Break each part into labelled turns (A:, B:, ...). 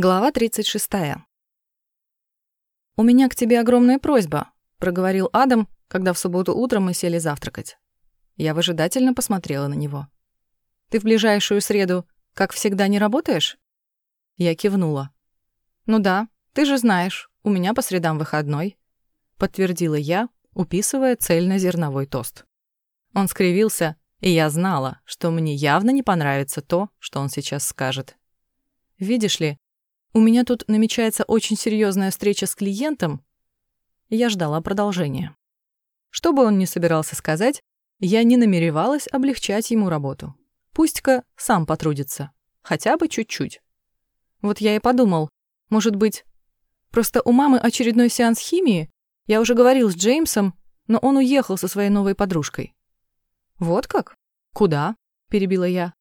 A: Глава 36. «У меня к тебе огромная просьба», — проговорил Адам, когда в субботу утром мы сели завтракать. Я выжидательно посмотрела на него. «Ты в ближайшую среду, как всегда, не работаешь?» Я кивнула. «Ну да, ты же знаешь, у меня по средам выходной», — подтвердила я, уписывая цельнозерновой тост. Он скривился, и я знала, что мне явно не понравится то, что он сейчас скажет. Видишь ли, у меня тут намечается очень серьезная встреча с клиентом. Я ждала продолжения. Что бы он ни собирался сказать, я не намеревалась облегчать ему работу. Пусть-ка сам потрудится. Хотя бы чуть-чуть. Вот я и подумал, может быть, просто у мамы очередной сеанс химии? Я уже говорил с Джеймсом, но он уехал со своей новой подружкой. Вот как? Куда? Перебила я.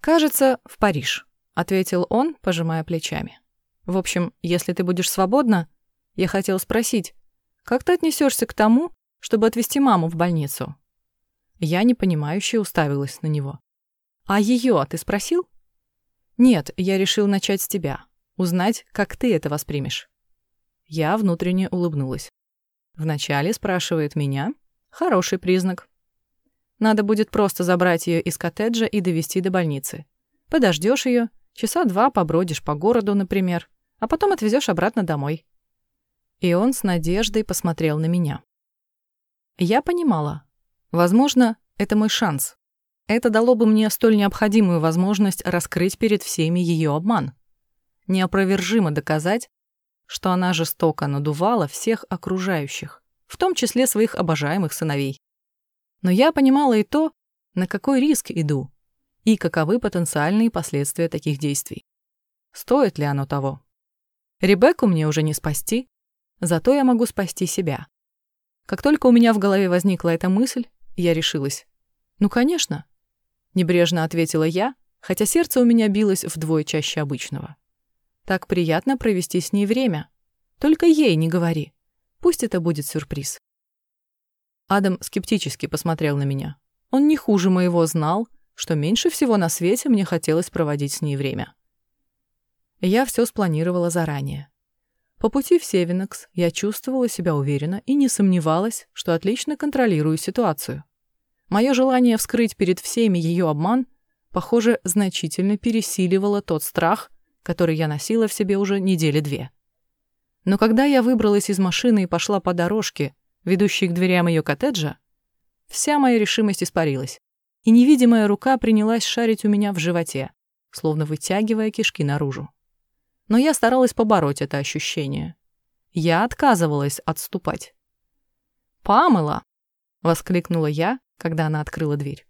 A: Кажется, в Париж. — ответил он, пожимая плечами. «В общем, если ты будешь свободна, я хотел спросить, как ты отнесешься к тому, чтобы отвезти маму в больницу?» Я непонимающе уставилась на него. «А ее ты спросил?» «Нет, я решил начать с тебя. Узнать, как ты это воспримешь». Я внутренне улыбнулась. «Вначале спрашивает меня. Хороший признак. Надо будет просто забрать ее из коттеджа и довести до больницы. Подождешь ее, Часа два побродишь по городу, например, а потом отвезешь обратно домой. И он с надеждой посмотрел на меня. Я понимала. Возможно, это мой шанс. Это дало бы мне столь необходимую возможность раскрыть перед всеми ее обман. Неопровержимо доказать, что она жестоко надувала всех окружающих, в том числе своих обожаемых сыновей. Но я понимала и то, на какой риск иду, и каковы потенциальные последствия таких действий. Стоит ли оно того? Ребекку мне уже не спасти, зато я могу спасти себя. Как только у меня в голове возникла эта мысль, я решилась. «Ну, конечно», — небрежно ответила я, хотя сердце у меня билось вдвое чаще обычного. «Так приятно провести с ней время. Только ей не говори. Пусть это будет сюрприз». Адам скептически посмотрел на меня. Он не хуже моего знал, что меньше всего на свете мне хотелось проводить с ней время. Я все спланировала заранее. По пути в Севинокс я чувствовала себя уверенно и не сомневалась, что отлично контролирую ситуацию. Мое желание вскрыть перед всеми ее обман, похоже, значительно пересиливало тот страх, который я носила в себе уже недели две. Но когда я выбралась из машины и пошла по дорожке, ведущей к дверям ее коттеджа, вся моя решимость испарилась и невидимая рука принялась шарить у меня в животе, словно вытягивая кишки наружу. Но я старалась побороть это ощущение. Я отказывалась отступать. «Памела!» — воскликнула я, когда она открыла дверь.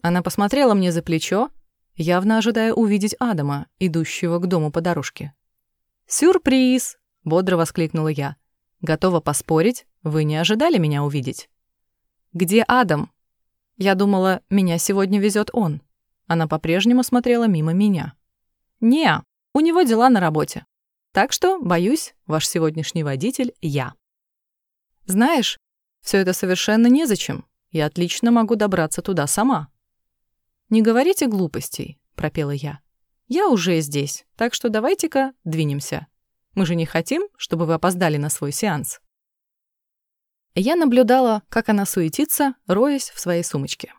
A: Она посмотрела мне за плечо, явно ожидая увидеть Адама, идущего к дому по дорожке. «Сюрприз!» — бодро воскликнула я. «Готова поспорить, вы не ожидали меня увидеть?» «Где Адам?» Я думала, меня сегодня везет он. Она по-прежнему смотрела мимо меня. Не, у него дела на работе. Так что, боюсь, ваш сегодняшний водитель — я. Знаешь, все это совершенно незачем. Я отлично могу добраться туда сама. Не говорите глупостей, пропела я. Я уже здесь, так что давайте-ка двинемся. Мы же не хотим, чтобы вы опоздали на свой сеанс. Я наблюдала, как она суетится, роясь в своей сумочке.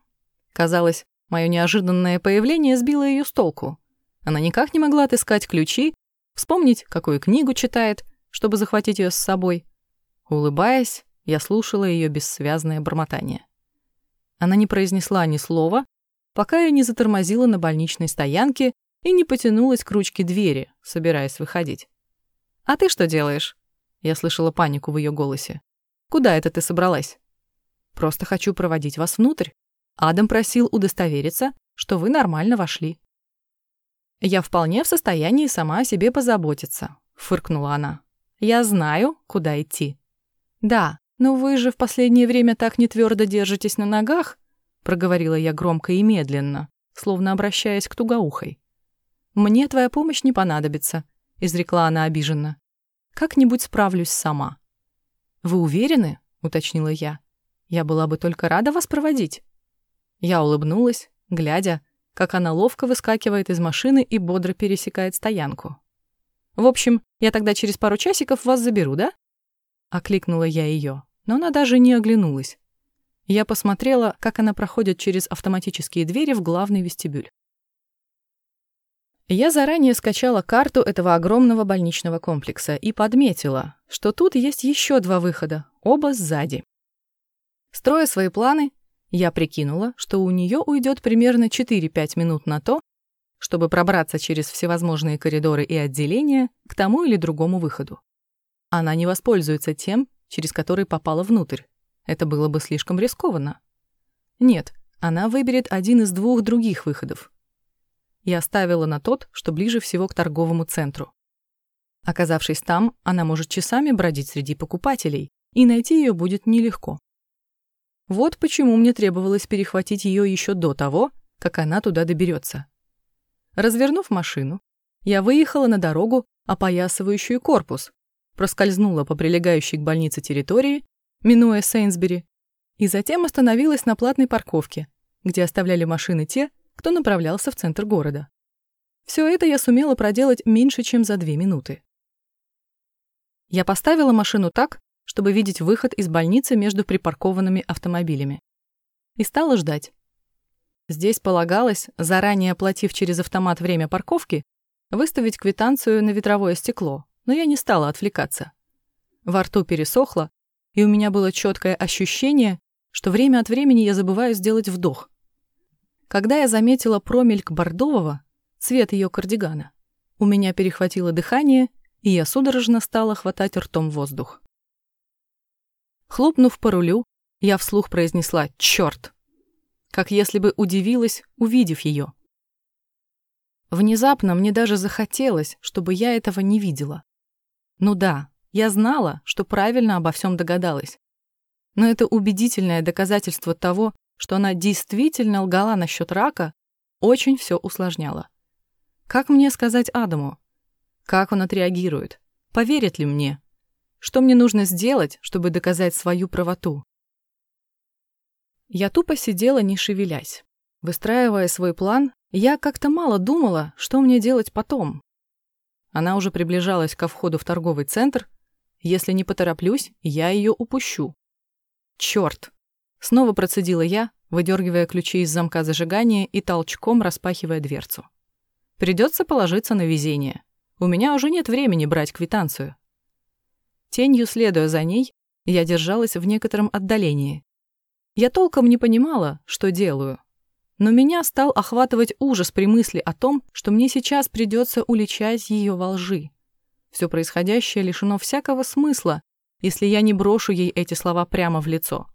A: Казалось, мое неожиданное появление сбило ее с толку. Она никак не могла отыскать ключи, вспомнить, какую книгу читает, чтобы захватить ее с собой. Улыбаясь, я слушала ее бессвязное бормотание. Она не произнесла ни слова, пока я не затормозила на больничной стоянке и не потянулась к ручке двери, собираясь выходить. «А ты что делаешь?» Я слышала панику в ее голосе. Куда это ты собралась? Просто хочу проводить вас внутрь. Адам просил удостовериться, что вы нормально вошли. Я вполне в состоянии сама о себе позаботиться, фыркнула она. Я знаю, куда идти. Да, но вы же в последнее время так не твердо держитесь на ногах, проговорила я громко и медленно, словно обращаясь к тугоухой. Мне твоя помощь не понадобится, изрекла она обиженно. Как-нибудь справлюсь сама. «Вы уверены?» — уточнила я. «Я была бы только рада вас проводить». Я улыбнулась, глядя, как она ловко выскакивает из машины и бодро пересекает стоянку. «В общем, я тогда через пару часиков вас заберу, да?» Окликнула я ее, но она даже не оглянулась. Я посмотрела, как она проходит через автоматические двери в главный вестибюль. Я заранее скачала карту этого огромного больничного комплекса и подметила, что тут есть еще два выхода, оба сзади. Строя свои планы, я прикинула, что у нее уйдет примерно 4-5 минут на то, чтобы пробраться через всевозможные коридоры и отделения к тому или другому выходу. Она не воспользуется тем, через который попала внутрь. Это было бы слишком рискованно. Нет, она выберет один из двух других выходов. Я ставила на тот, что ближе всего к торговому центру. Оказавшись там, она может часами бродить среди покупателей, и найти ее будет нелегко. Вот почему мне требовалось перехватить ее еще до того, как она туда доберется. Развернув машину, я выехала на дорогу, опоясывающую корпус, проскользнула по прилегающей к больнице территории, минуя Сейнсбери, и затем остановилась на платной парковке, где оставляли машины те, кто направлялся в центр города. Все это я сумела проделать меньше, чем за две минуты. Я поставила машину так, чтобы видеть выход из больницы между припаркованными автомобилями. И стала ждать. Здесь полагалось, заранее оплатив через автомат время парковки, выставить квитанцию на ветровое стекло, но я не стала отвлекаться. Во рту пересохло, и у меня было четкое ощущение, что время от времени я забываю сделать вдох. Когда я заметила промельк бордового, цвет ее кардигана, у меня перехватило дыхание, и я судорожно стала хватать ртом воздух. Хлопнув по рулю, я вслух произнесла «Чёрт!», как если бы удивилась, увидев ее. Внезапно мне даже захотелось, чтобы я этого не видела. Ну да, я знала, что правильно обо всем догадалась. Но это убедительное доказательство того, что она действительно лгала насчет рака, очень все усложняло. Как мне сказать Адаму? Как он отреагирует? Поверит ли мне? Что мне нужно сделать, чтобы доказать свою правоту? Я тупо сидела, не шевелясь. Выстраивая свой план, я как-то мало думала, что мне делать потом. Она уже приближалась ко входу в торговый центр. Если не потороплюсь, я ее упущу. Черт! Снова процедила я, выдергивая ключи из замка зажигания и толчком распахивая дверцу. Придется положиться на везение. У меня уже нет времени брать квитанцию. Тенью следуя за ней, я держалась в некотором отдалении. Я толком не понимала, что делаю. Но меня стал охватывать ужас при мысли о том, что мне сейчас придется уличать ее во лжи. Все происходящее лишено всякого смысла, если я не брошу ей эти слова прямо в лицо.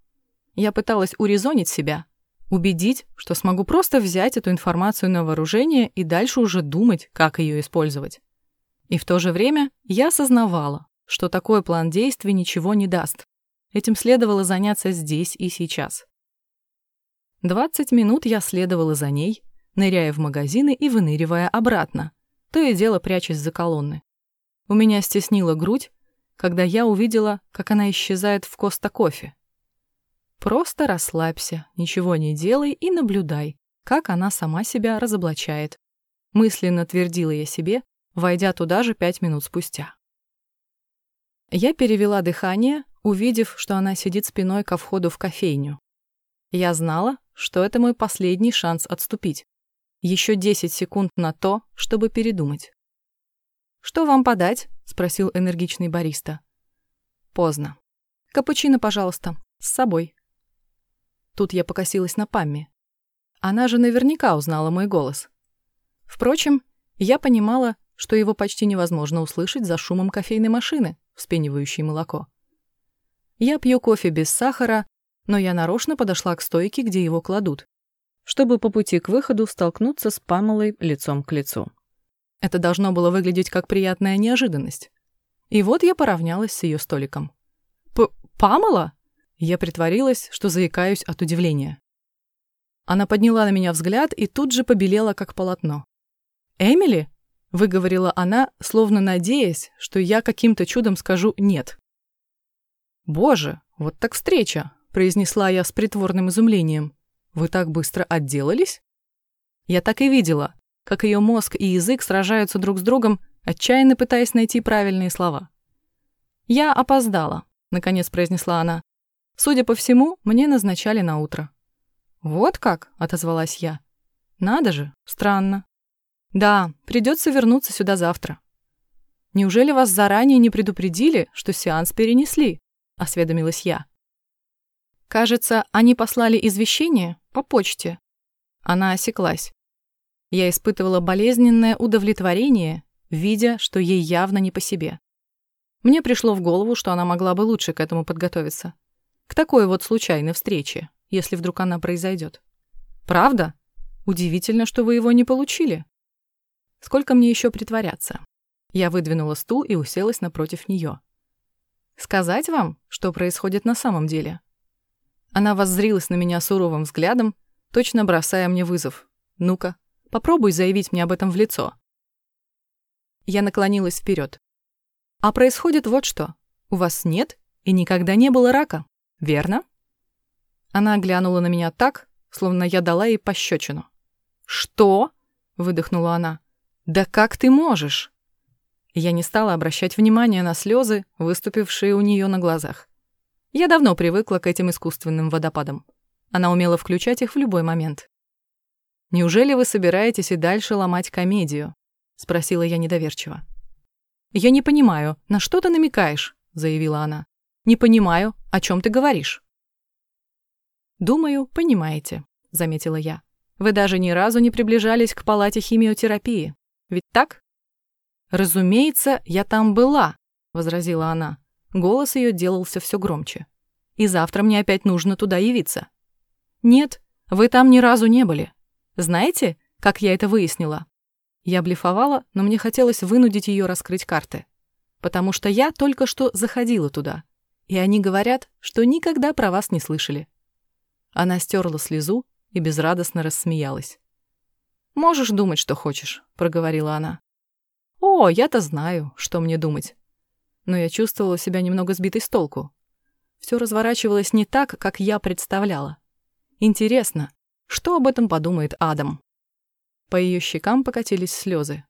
A: Я пыталась урезонить себя, убедить, что смогу просто взять эту информацию на вооружение и дальше уже думать, как ее использовать. И в то же время я осознавала, что такой план действий ничего не даст. Этим следовало заняться здесь и сейчас. 20 минут я следовала за ней, ныряя в магазины и выныривая обратно, то и дело прячась за колонны. У меня стеснила грудь, когда я увидела, как она исчезает в Коста-Кофе. Просто расслабься, ничего не делай и наблюдай, как она сама себя разоблачает. Мысленно твердила я себе, войдя туда же пять минут спустя. Я перевела дыхание, увидев, что она сидит спиной ко входу в кофейню. Я знала, что это мой последний шанс отступить. Еще 10 секунд на то, чтобы передумать. «Что вам подать?» — спросил энергичный бариста. «Поздно. Капучино, пожалуйста, с собой». Тут я покосилась на Памми. Она же наверняка узнала мой голос. Впрочем, я понимала, что его почти невозможно услышать за шумом кофейной машины, вспенивающей молоко. Я пью кофе без сахара, но я нарочно подошла к стойке, где его кладут, чтобы по пути к выходу столкнуться с Памелой лицом к лицу. Это должно было выглядеть как приятная неожиданность. И вот я поравнялась с ее столиком. П «Памела?» Я притворилась, что заикаюсь от удивления. Она подняла на меня взгляд и тут же побелела, как полотно. «Эмили?» выговорила она, словно надеясь, что я каким-то чудом скажу «нет». «Боже, вот так встреча!» — произнесла я с притворным изумлением. «Вы так быстро отделались?» Я так и видела, как ее мозг и язык сражаются друг с другом, отчаянно пытаясь найти правильные слова. «Я опоздала», — наконец произнесла она. «Судя по всему, мне назначали на утро». «Вот как?» — отозвалась я. «Надо же, странно». «Да, придется вернуться сюда завтра». «Неужели вас заранее не предупредили, что сеанс перенесли?» — осведомилась я. «Кажется, они послали извещение по почте». Она осеклась. Я испытывала болезненное удовлетворение, видя, что ей явно не по себе. Мне пришло в голову, что она могла бы лучше к этому подготовиться. К такой вот случайной встрече, если вдруг она произойдет. Правда? Удивительно, что вы его не получили. Сколько мне еще притворяться? Я выдвинула стул и уселась напротив нее. Сказать вам, что происходит на самом деле? Она воззрилась на меня суровым взглядом, точно бросая мне вызов. Ну-ка, Попробуй заявить мне об этом в лицо. Я наклонилась вперед. А происходит вот что. У вас нет и никогда не было рака, верно? Она глянула на меня так, словно я дала ей пощечину. «Что?» — выдохнула она. «Да как ты можешь?» Я не стала обращать внимания на слезы, выступившие у нее на глазах. Я давно привыкла к этим искусственным водопадам. Она умела включать их в любой момент. «Неужели вы собираетесь и дальше ломать комедию?» — спросила я недоверчиво. «Я не понимаю, на что ты намекаешь?» — заявила она. «Не понимаю, о чем ты говоришь». «Думаю, понимаете», — заметила я. «Вы даже ни разу не приближались к палате химиотерапии. Ведь так?» «Разумеется, я там была», — возразила она. Голос ее делался все громче. «И завтра мне опять нужно туда явиться». «Нет, вы там ни разу не были. Знаете, как я это выяснила? Я блефовала, но мне хотелось вынудить ее раскрыть карты. Потому что я только что заходила туда. И они говорят, что никогда про вас не слышали. Она стерла слезу и безрадостно рассмеялась. «Можешь думать, что хочешь», — проговорила она. «О, я-то знаю, что мне думать». Но я чувствовала себя немного сбитой с толку. Все разворачивалось не так, как я представляла. Интересно, что об этом подумает Адам? По ее щекам покатились слезы.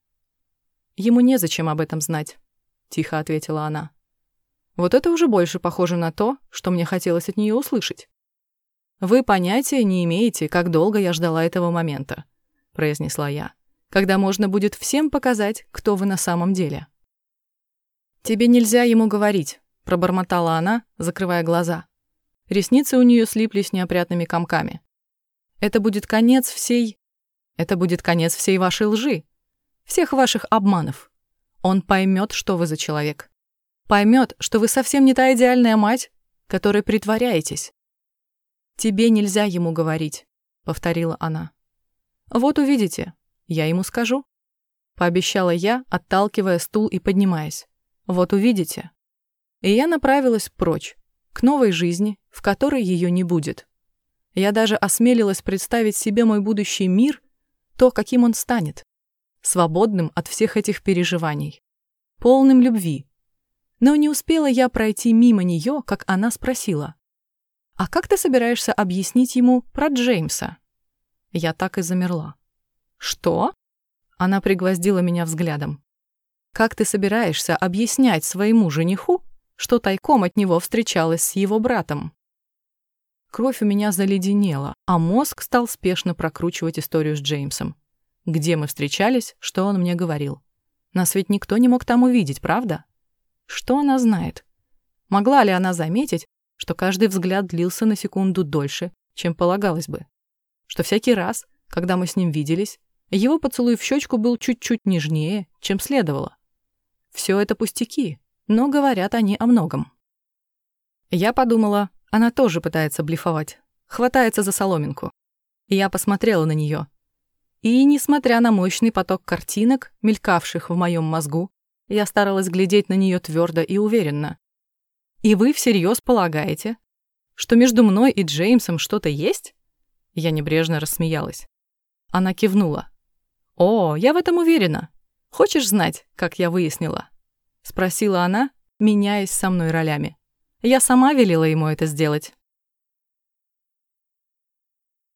A: Ему незачем об этом знать, тихо ответила она. Вот это уже больше похоже на то, что мне хотелось от нее услышать. Вы понятия не имеете, как долго я ждала этого момента, произнесла я, когда можно будет всем показать, кто вы на самом деле. Тебе нельзя ему говорить, пробормотала она, закрывая глаза. Ресницы у нее слиплись неопрятными комками. Это будет конец всей... Это будет конец всей вашей лжи, всех ваших обманов. Он поймет, что вы за человек. Поймет, что вы совсем не та идеальная мать, которой притворяетесь. «Тебе нельзя ему говорить», — повторила она. «Вот увидите, я ему скажу», — пообещала я, отталкивая стул и поднимаясь. «Вот увидите». И я направилась прочь, к новой жизни, в которой ее не будет. Я даже осмелилась представить себе мой будущий мир, то, каким он станет. Свободным от всех этих переживаний. Полным любви. Но не успела я пройти мимо нее, как она спросила. «А как ты собираешься объяснить ему про Джеймса?» Я так и замерла. «Что?» Она пригвоздила меня взглядом. «Как ты собираешься объяснять своему жениху, что тайком от него встречалась с его братом?» Кровь у меня заледенела, а мозг стал спешно прокручивать историю с Джеймсом. Где мы встречались, что он мне говорил. Нас ведь никто не мог там увидеть, правда? Что она знает? Могла ли она заметить, что каждый взгляд длился на секунду дольше, чем полагалось бы? Что всякий раз, когда мы с ним виделись, его поцелуй в щечку был чуть-чуть нежнее, чем следовало. Все это пустяки, но говорят они о многом. Я подумала, она тоже пытается блефовать, хватается за соломинку. я посмотрела на нее. И, несмотря на мощный поток картинок, мелькавших в моем мозгу, я старалась глядеть на нее твердо и уверенно. «И вы всерьез полагаете, что между мной и Джеймсом что-то есть?» Я небрежно рассмеялась. Она кивнула. «О, я в этом уверена. Хочешь знать, как я выяснила?» Спросила она, меняясь со мной ролями. Я сама велела ему это сделать.